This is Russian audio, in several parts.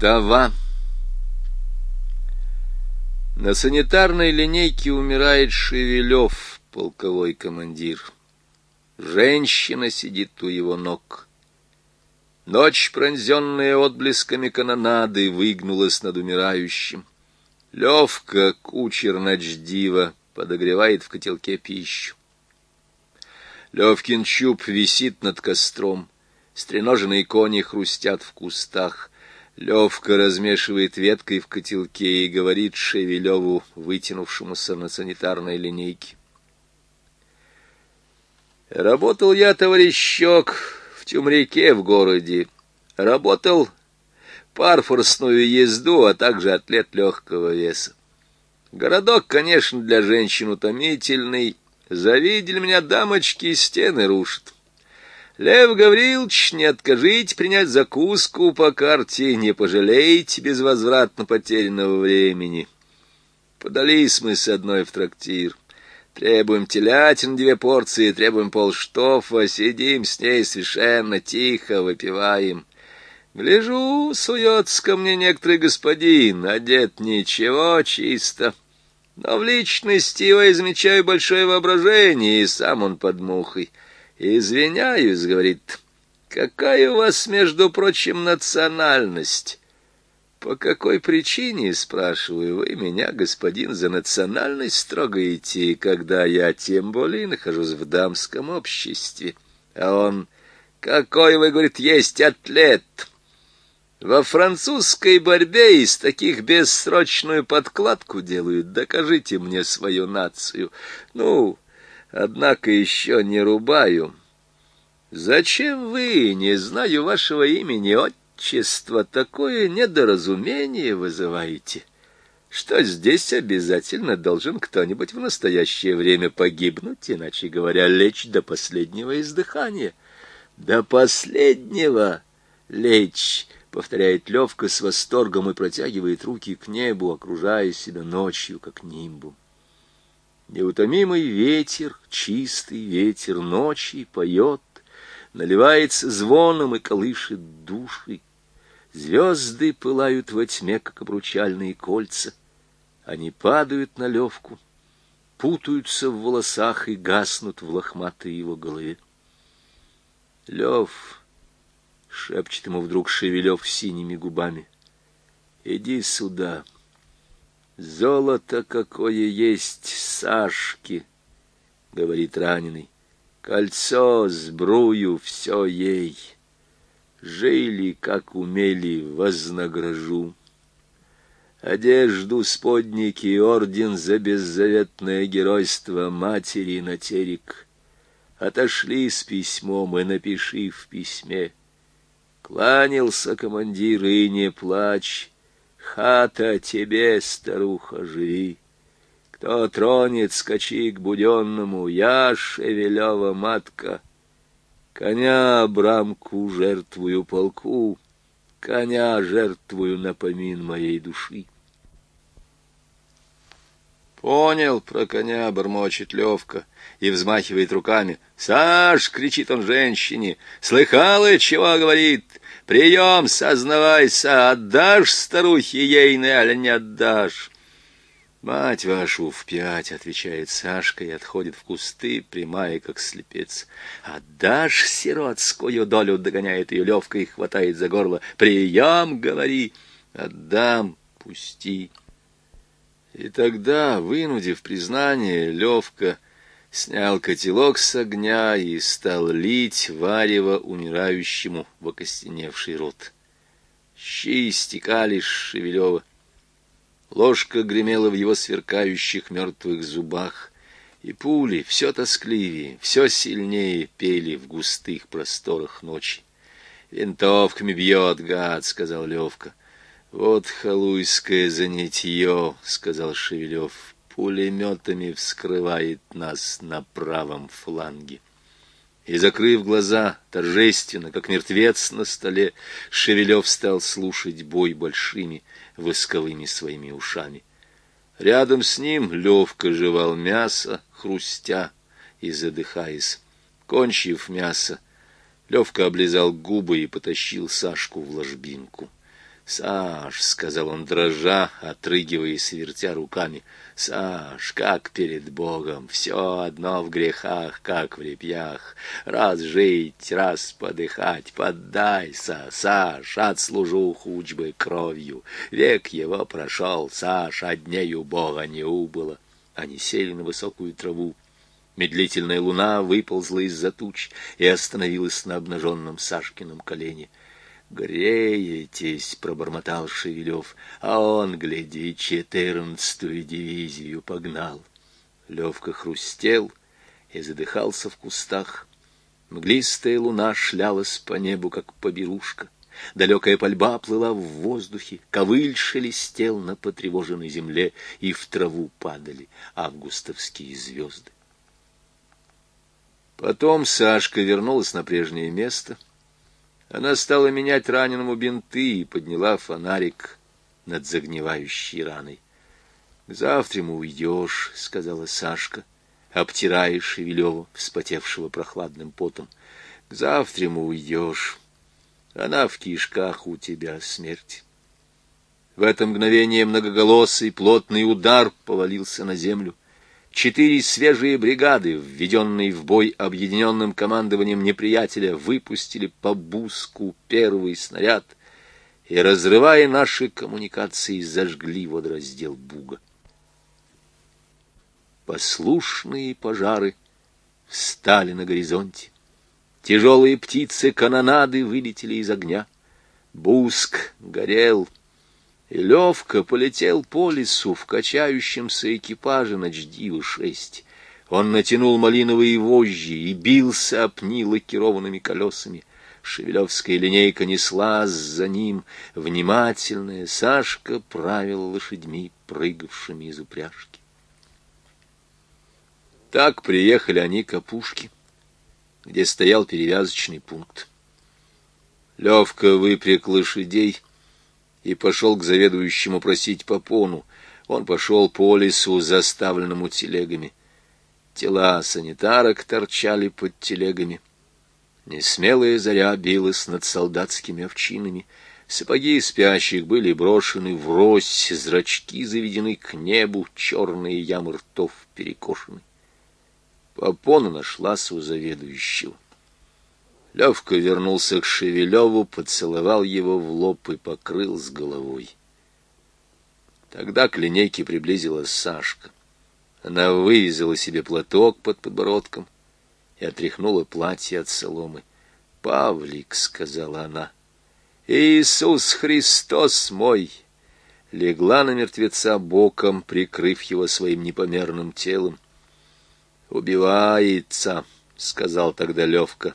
Вдова. На санитарной линейке умирает Шевелев, полковой командир. Женщина сидит у его ног. Ночь, пронзенная отблесками канонады, выгнулась над умирающим. Левка, кучер ночдива, подогревает в котелке пищу. Левкин чуб висит над костром. Стреноженные кони хрустят в кустах. Левка размешивает веткой в котелке и говорит Шевелеву, вытянувшемуся на санитарной линейке. Работал я, товарищок, в Тюмряке в городе. Работал парфорсную езду, а также атлет легкого веса. Городок, конечно, для женщин утомительный. Завидели меня дамочки, стены рушат. Лев Гаврилович, не откажите принять закуску по карте, не пожалейте безвозвратно потерянного времени. Подались мы с одной в трактир. Требуем телятин две порции, требуем полштофа, сидим с ней совершенно тихо, выпиваем. Гляжу, суется ко мне некоторый господин, одет ничего, чисто. Но в личности его я замечаю большое воображение, и сам он под мухой. «Извиняюсь», — говорит, — «какая у вас, между прочим, национальность?» «По какой причине, — спрашиваю, — вы меня, господин, за национальность строгаете, когда я тем более нахожусь в дамском обществе?» А он, «Какой, вы, — говорит, — есть атлет!» Во французской борьбе из таких бессрочную подкладку делают. Докажите мне свою нацию. Ну, однако еще не рубаю. Зачем вы, не знаю вашего имени, отчества, такое недоразумение вызываете? Что здесь обязательно должен кто-нибудь в настоящее время погибнуть, иначе говоря, лечь до последнего издыхания. До последнего лечь, повторяет Левка с восторгом и протягивает руки к небу, окружая себя ночью, как нимбом. Неутомимый ветер, чистый ветер ночи поет, наливается звоном и колышет души. Звезды пылают во тьме, как обручальные кольца. Они падают на Левку, путаются в волосах и гаснут в лохматой его голове. Лев, шепчет ему вдруг Шевелев синими губами, иди сюда. — Золото какое есть, Сашки, — говорит раненый. Кольцо, сбрую, все ей. Жили, как умели, вознагражу. Одежду, сподники, орден за беззаветное геройство матери на терек. Отошли с письмом и напиши в письме. Кланялся командир, и не плачь, Хата тебе, старуха, живи. Кто тронет, скачи к буденному, я Шевелева матка. Коня брамку жертвую полку, коня жертвую напомин моей души. Понял про коня, бормочет Левка и взмахивает руками. «Саш!» — кричит он женщине. «Слыхала, чего говорит? Прием, сознавайся, отдашь старухе ейной, али не отдашь?» «Мать вашу в пять!» — отвечает Сашка и отходит в кусты, прямая, как слепец. «Отдашь сиротскую долю?» — догоняет ее Левка и хватает за горло. «Прием, говори!» «Отдам, пусти!» И тогда, вынудив признание, Левка снял котелок с огня и стал лить варево умирающему в окостеневший рот. Щи стекали с Шевелева. Ложка гремела в его сверкающих мертвых зубах, и пули все тоскливее, все сильнее пели в густых просторах ночи. «Винтовками бьет, гад», — сказал Левка. «Вот халуйское занятье», — сказал Шевелев, — «пулеметами вскрывает нас на правом фланге». И, закрыв глаза, торжественно, как мертвец на столе, Шевелев стал слушать бой большими восковыми своими ушами. Рядом с ним Левка жевал мясо, хрустя и задыхаясь. Кончив мясо, Левка облизал губы и потащил Сашку в ложбинку. «Саш», — сказал он, дрожа, отрыгиваясь и вертя руками, — «Саш, как перед Богом, все одно в грехах, как в репьях. Раз жить, раз подыхать, поддайся, Саш, отслужу хучбы кровью. Век его прошел, Саш, а дней у Бога не убыло». Они сели на высокую траву. Медлительная луна выползла из-за туч и остановилась на обнаженном Сашкином колене. «Греетесь», — пробормотал Шевелев, — «а он, гляди, четырнадцатую дивизию погнал». Левка хрустел и задыхался в кустах. Мглистая луна шлялась по небу, как поберушка. Далекая пальба плыла в воздухе, ковыль шелестел на потревоженной земле, и в траву падали августовские звезды. Потом Сашка вернулась на прежнее место — она стала менять раненому бинты и подняла фонарик над загнивающей раной. — К завтраму уйдешь, — сказала Сашка, обтирая Шевелева, вспотевшего прохладным потом. — К завтраму уйдешь. Она в кишках у тебя смерть. В это мгновение многоголосый плотный удар повалился на землю. Четыре свежие бригады, введенные в бой объединенным командованием неприятеля, выпустили по Буску первый снаряд и, разрывая наши коммуникации, зажгли водораздел Буга. Послушные пожары встали на горизонте. Тяжелые птицы канонады вылетели из огня. Буск горел — и Левка полетел по лесу в качающемся экипаже на Дждива-6. Он натянул малиновые вожжи и бился об пни лакированными колесами. Шевелевская линейка неслась за ним. Внимательная Сашка правила лошадьми, прыгавшими из упряжки. Так приехали они к опушке, где стоял перевязочный пункт. Левка выпряг лошадей — и пошел к заведующему просить попону. Он пошел по лесу, заставленному телегами. Тела санитарок торчали под телегами. Несмелая заря билась над солдатскими овчинами. Сапоги спящих были брошены врозь, зрачки заведены к небу, черные ямы ртов перекошены. Попона нашлась у заведующего. Левка вернулся к Шевелеву, поцеловал его в лоб и покрыл с головой. Тогда к линейке приблизилась Сашка. Она вывязала себе платок под подбородком и отряхнула платье от соломы. «Павлик», — сказала она, — «Иисус Христос мой!» Легла на мертвеца боком, прикрыв его своим непомерным телом. «Убивается», — сказал тогда Левка.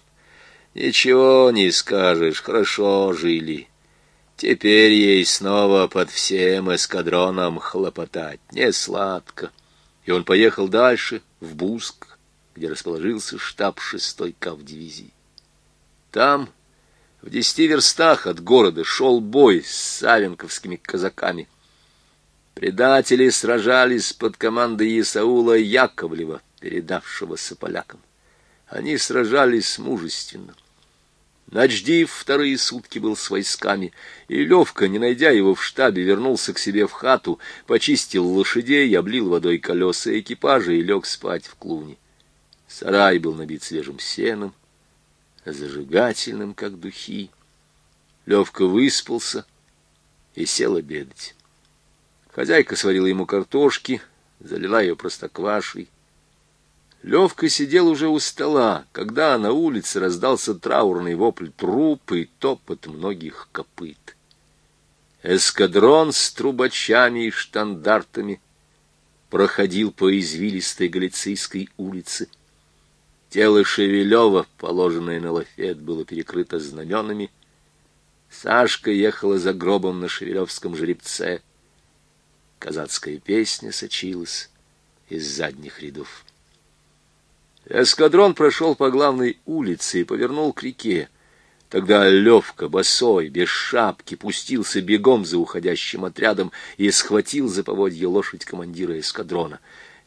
Ничего не скажешь, хорошо жили. Теперь ей снова под всем эскадроном хлопотать не сладко. И он поехал дальше, в Буск, где расположился штаб шестой кавдивизии. Там, в десяти верстах от города, шел бой с савенковскими казаками. Предатели сражались под командой Исаула Яковлева, передавшегося полякам. Они сражались мужественно. Начдив вторые сутки был с войсками, и Левка, не найдя его в штабе, вернулся к себе в хату, почистил лошадей, облил водой колеса экипажа и лег спать в клуне. Сарай был набит свежим сеном, зажигательным, как духи. Левка выспался и сел обедать. Хозяйка сварила ему картошки, залила ее простоквашей, Левка сидел уже у стола, когда на улице раздался траурный вопль трупы и топот многих копыт. Эскадрон с трубачами и штандартами проходил по извилистой Галицийской улице. Тело Шевелева, положенное на лафет, было перекрыто знаменами. Сашка ехала за гробом на шевелевском жеребце. Казацкая песня сочилась из задних рядов. Эскадрон прошел по главной улице и повернул к реке. Тогда Левка, босой, без шапки, пустился бегом за уходящим отрядом и схватил за поводье лошадь командира эскадрона.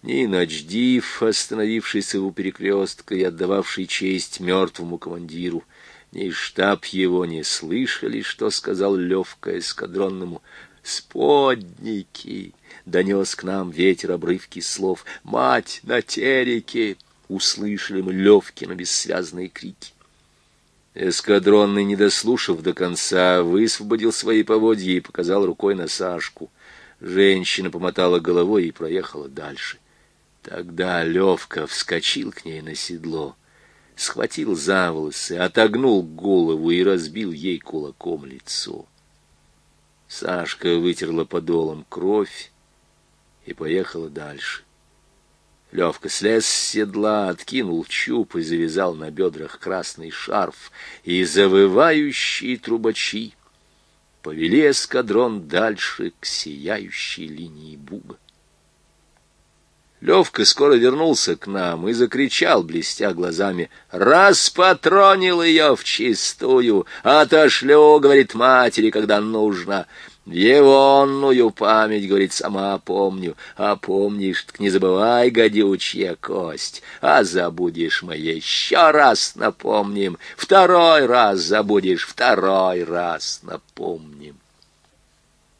Ни Ночдив, остановившийся у перекрестка и отдававший честь мертвому командиру, Ни штаб его не слышали, что сказал Левка эскадронному. «Сподники!» — донес к нам ветер обрывки слов. «Мать на тереке!» — услышали мы Левкина бессвязные крики. Эскадронный, не дослушав до конца, высвободил свои поводья и показал рукой на Сашку. Женщина помотала головой и проехала дальше. Тогда Левка вскочил к ней на седло, схватил за волосы, отогнул голову и разбил ей кулаком лицо. Сашка вытерла подолом кровь и поехала дальше. Левка слез с седла, откинул чуб и завязал на бедрах красный шарф, и завывающие трубачи повели эскадрон дальше к сияющей линии буга. Левка скоро вернулся к нам и закричал, блестя глазами, «Распатронил ее вчистую! Отошлю, — говорит матери, — когда нужно!» Егонную память, говорит, сама помню, а помнишь, так не забывай, гадючья кость, а забудешь мы еще раз напомним, второй раз забудешь, второй раз напомним.